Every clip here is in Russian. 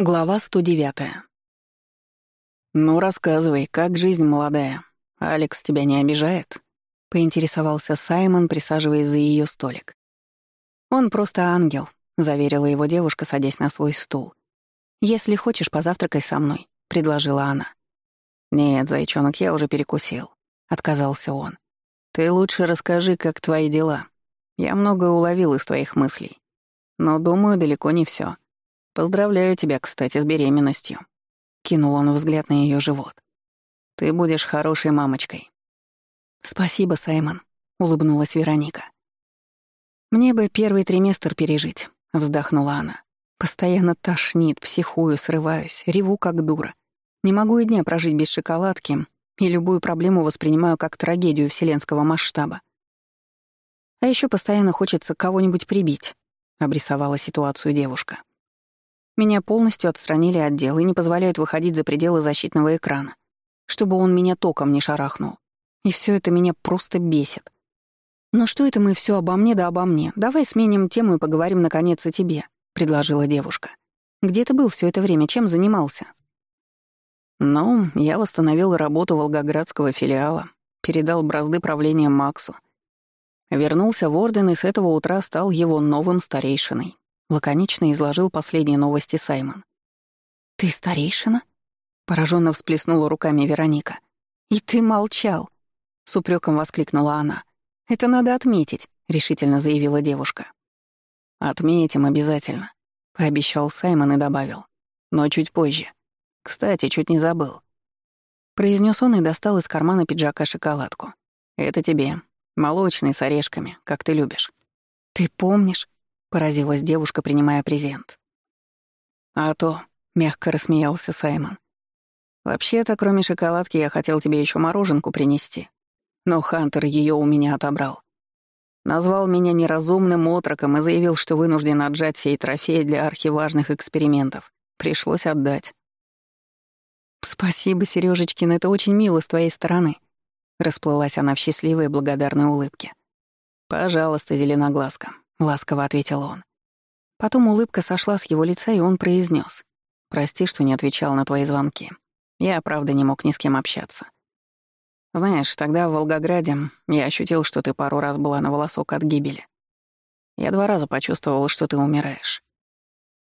Глава 109. «Ну, рассказывай, как жизнь молодая? Алекс тебя не обижает?» — поинтересовался Саймон, присаживаясь за ее столик. «Он просто ангел», — заверила его девушка, садясь на свой стул. «Если хочешь, позавтракай со мной», — предложила она. «Нет, зайчонок, я уже перекусил», — отказался он. «Ты лучше расскажи, как твои дела. Я многое уловил из твоих мыслей. Но, думаю, далеко не все. «Поздравляю тебя, кстати, с беременностью», — кинул он взгляд на ее живот. «Ты будешь хорошей мамочкой». «Спасибо, Саймон», — улыбнулась Вероника. «Мне бы первый триместр пережить», — вздохнула она. «Постоянно тошнит, психую, срываюсь, реву как дура. Не могу и дня прожить без шоколадки, и любую проблему воспринимаю как трагедию вселенского масштаба. А еще постоянно хочется кого-нибудь прибить», — обрисовала ситуацию девушка. Меня полностью отстранили от дела и не позволяют выходить за пределы защитного экрана, чтобы он меня током не шарахнул. И все это меня просто бесит. Но что это мы все обо мне да обо мне? Давай сменим тему и поговорим, наконец, о тебе», — предложила девушка. «Где ты был все это время? Чем занимался?» «Ну, я восстановил работу волгоградского филиала, передал бразды правления Максу. Вернулся в Орден и с этого утра стал его новым старейшиной. — лаконично изложил последние новости Саймон. «Ты старейшина?» — пораженно всплеснула руками Вероника. «И ты молчал!» — с упреком воскликнула она. «Это надо отметить», — решительно заявила девушка. «Отметим обязательно», — пообещал Саймон и добавил. «Но чуть позже. Кстати, чуть не забыл». Произнес он и достал из кармана пиджака шоколадку. «Это тебе. Молочный с орешками, как ты любишь». «Ты помнишь?» — поразилась девушка, принимая презент. «А то», — мягко рассмеялся Саймон. «Вообще-то, кроме шоколадки, я хотел тебе еще мороженку принести. Но Хантер ее у меня отобрал. Назвал меня неразумным отроком и заявил, что вынужден отжать сей трофей для архиважных экспериментов. Пришлось отдать». «Спасибо, Сережечкин, это очень мило с твоей стороны», — расплылась она в счастливой и благодарной улыбке. «Пожалуйста, зеленоглазка, — ласково ответил он. Потом улыбка сошла с его лица, и он произнес: «Прости, что не отвечал на твои звонки. Я, правда, не мог ни с кем общаться. Знаешь, тогда в Волгограде я ощутил, что ты пару раз была на волосок от гибели. Я два раза почувствовал, что ты умираешь.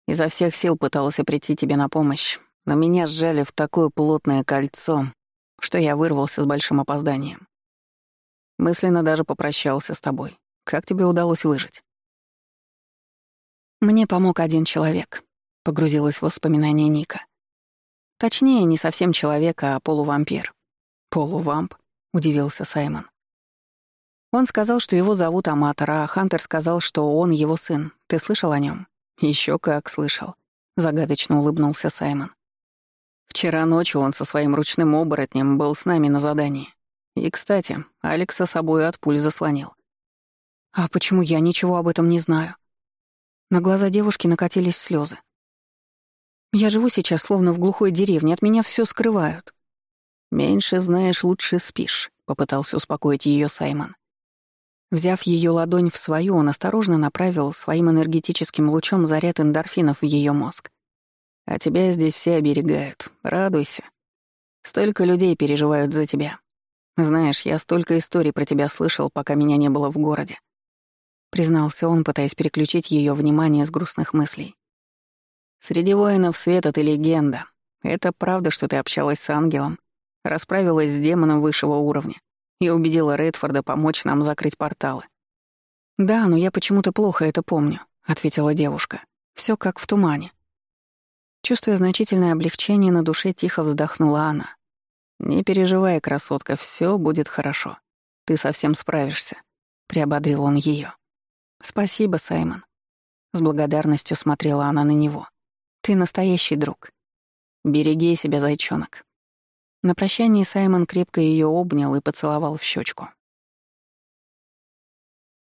Изо всех сил пытался прийти тебе на помощь, но меня сжали в такое плотное кольцо, что я вырвался с большим опозданием. Мысленно даже попрощался с тобой. Как тебе удалось выжить? Мне помог один человек. Погрузилась в воспоминания Ника. Точнее, не совсем человек, а полувампир. Полувамп, удивился Саймон. Он сказал, что его зовут Аматор, а Хантер сказал, что он его сын. Ты слышал о нем? Еще как слышал. Загадочно улыбнулся Саймон. Вчера ночью он со своим ручным оборотнем был с нами на задании. И, кстати, Алекса собой от пуль заслонил. «А почему я ничего об этом не знаю?» На глаза девушки накатились слезы. «Я живу сейчас словно в глухой деревне, от меня все скрывают». «Меньше знаешь, лучше спишь», — попытался успокоить ее Саймон. Взяв ее ладонь в свою, он осторожно направил своим энергетическим лучом заряд эндорфинов в ее мозг. «А тебя здесь все оберегают. Радуйся. Столько людей переживают за тебя. Знаешь, я столько историй про тебя слышал, пока меня не было в городе признался он, пытаясь переключить ее внимание с грустных мыслей. «Среди воинов света ты легенда. Это правда, что ты общалась с ангелом, расправилась с демоном высшего уровня и убедила Редфорда помочь нам закрыть порталы». «Да, но я почему-то плохо это помню», — ответила девушка. Все как в тумане». Чувствуя значительное облегчение, на душе тихо вздохнула она. «Не переживай, красотка, все будет хорошо. Ты совсем справишься», — приободрил он ее. «Спасибо, Саймон». С благодарностью смотрела она на него. «Ты настоящий друг. Береги себя, зайчонок». На прощание Саймон крепко ее обнял и поцеловал в щечку.